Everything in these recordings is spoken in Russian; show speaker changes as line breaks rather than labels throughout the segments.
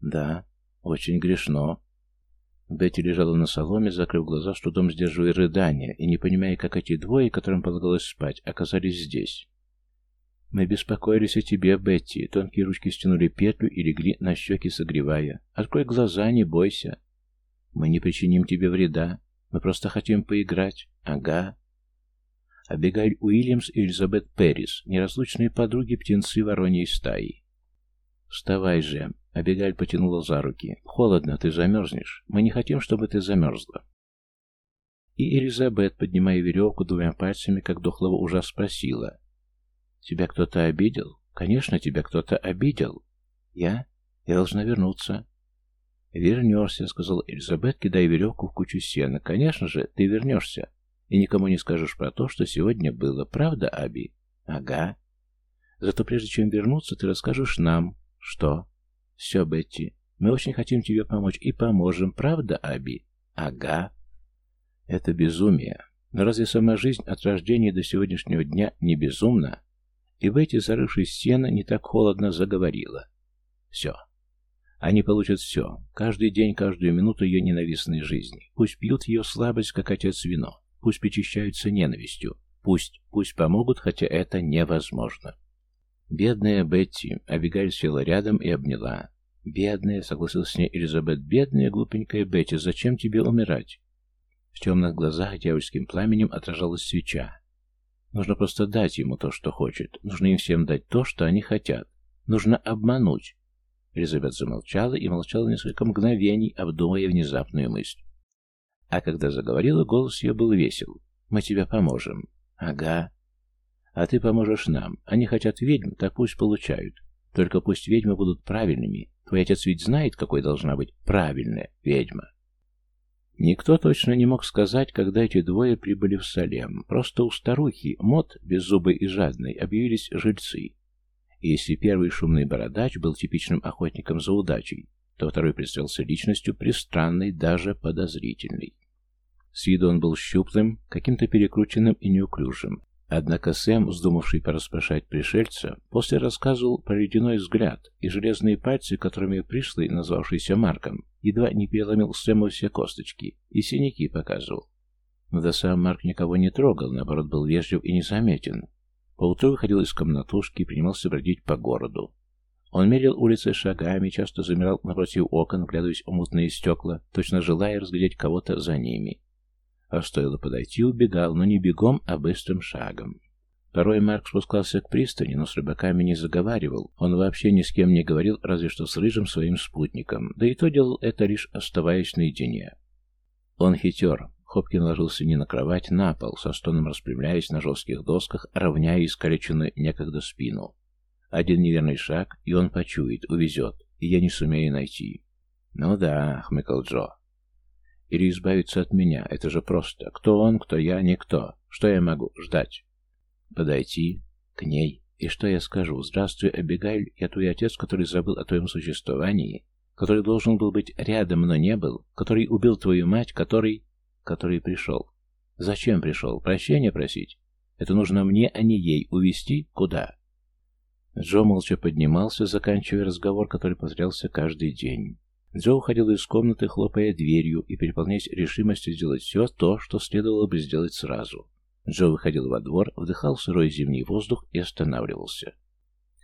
Да, очень грешно. Бетти лежала на соломе, закрыв глаза, с трудом сдерживая рыдания, и не понимая, как эти двое, которым полагалось спать, оказались здесь. «Мы беспокоились о тебе, Бетти». Тонкие ручки стянули петлю и легли на щеки, согревая. «Открой глаза, не бойся. Мы не причиним тебе вреда. Мы просто хотим поиграть. Ага». Абигайль Уильямс и Элизабет Перрис, неразлучные подруги птенцы вороньей стаи. «Вставай же!» — Абигаль потянула за руки. «Холодно, ты замерзнешь. Мы не хотим, чтобы ты замерзла». И Элизабет, поднимая веревку двумя пальцами, как дохлого ужа, спросила. «Тебя кто-то обидел? Конечно, тебя кто-то обидел. Я? Я должна вернуться». «Вернешься», — сказал Элизабет, кидая веревку в кучу сена. «Конечно же, ты вернешься. И никому не скажешь про то, что сегодня было. Правда, Аби?» «Ага. Зато прежде чем вернуться, ты расскажешь нам, «Что?» «Все, Бетти. Мы очень хотим тебе помочь и поможем, правда, Аби?» «Ага». «Это безумие. Но разве сама жизнь от рождения до сегодняшнего дня не безумна?» И Бетти, зарывшись в стену, не так холодно заговорила. «Все. Они получат все. Каждый день, каждую минуту ее ненавистной жизни. Пусть пьют ее слабость, как отец вино. Пусть причащаются ненавистью. Пусть, пусть помогут, хотя это невозможно». «Бедная Бетти!» Абигаль села рядом и обняла. «Бедная!» — согласилась с ней Элизабет. «Бедная, глупенькая Бетти, зачем тебе умирать?» В темных глазах дьявольским пламенем отражалась свеча. Нужно просто дать ему то, что хочет. Нужно им всем дать то, что они хотят. Нужно обмануть. Элизабет замолчала и молчала несколько мгновений, обдумывая внезапную мысль. А когда заговорила, голос ее был весел. «Мы тебе поможем». «Ага. А ты поможешь нам. Они хотят ведьм, так пусть получают. Только пусть ведьмы будут правильными. Твой отец ведь знает, какой должна быть правильная ведьма. Никто точно не мог сказать, когда эти двое прибыли в Салем. Просто у старухи, Мот, беззубой и жадной, объявились жильцы. И если первый шумный бородач был типичным охотником за удачей, то второй представился личностью пристранной, даже подозрительной. С виду он был щуплым, каким-то перекрученным и неуклюжим, Однако Сэм, вздумавший пораспрашать пришельца, после рассказывал про ледяной взгляд и железные пальцы, которыми пришлый, назвавшийся Марком, едва не переломил Сэму все косточки и синяки показывал. Но да сам Марк никого не трогал, наоборот, был вежлив и незаметен. Поутру выходил из комнатушки и принимался бродить по городу. Он мерил улицы шагами, часто замирал напротив окон, вглядываясь в мутные стекла, точно желая разглядеть кого-то за ними. А стоило подойти, убегал, но не бегом, а быстрым шагом. Порой Марк спускался к пристани, но с рыбаками не заговаривал. Он вообще ни с кем не говорил, разве что с рыжим своим спутником, да и то делал это лишь оставаясь наедине. Он хитер. Хопкин ложился не на кровать, на пол, со стоном распрямляясь на жестких досках, равняя искалеченную некогда спину. Один неверный шаг, и он почует, увезет, и я не сумею найти. «Ну да», — хмыкал Джо, или избавиться от меня. Это же просто. Кто он, кто я, никто. Что я могу? Ждать. Подойти к ней. И что я скажу? Здравствуй, Абигайль, я твой отец, который забыл о твоем существовании, который должен был быть рядом, но не был, который убил твою мать, который... который пришел. Зачем пришел? Прощения просить? Это нужно мне, а не ей. Увести? Куда? Джо молча поднимался, заканчивая разговор, который повторялся каждый день. Джо уходил из комнаты, хлопая дверью и переполняясь решимостью сделать все то, что следовало бы сделать сразу. Джо выходил во двор, вдыхал сырой зимний воздух и останавливался.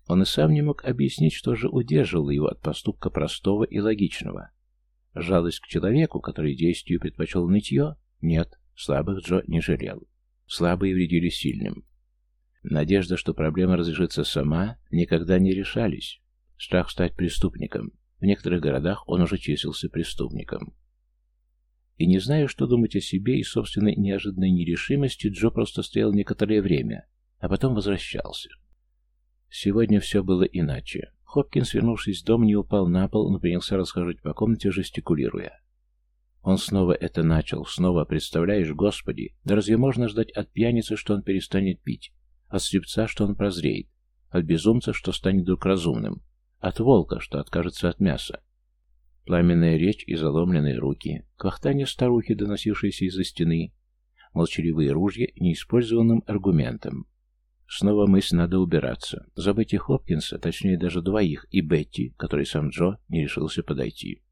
Он и сам не мог объяснить, что же удерживало его от поступка простого и логичного. Жалость к человеку, который действию предпочел нытье? Нет, слабых Джо не жалел. Слабые вредили сильным. Надежда, что проблема разрешится сама, никогда не решались. Страх стать преступником, в некоторых городах он уже числился преступником. И не зная, что думать о себе и собственной неожиданной нерешимости, Джо просто стоял некоторое время, а потом возвращался. Сегодня все было иначе. Хопкинс, вернувшись в дом, не упал на пол, но принялся расхаживать по комнате, жестикулируя. Он снова это начал, снова, представляешь, Господи, да разве можно ждать от пьяницы, что он перестанет пить, от слепца, что он прозреет, от безумца, что станет вдруг разумным, от волка, что откажется от мяса. Пламенная речь и заломленные руки, квахтание старухи, доносившейся из-за стены, молчаливые ружья неиспользованным аргументом. Снова мысль, надо убираться. Забыть и Хопкинса, точнее даже двоих, и Бетти, который сам Джо не решился подойти.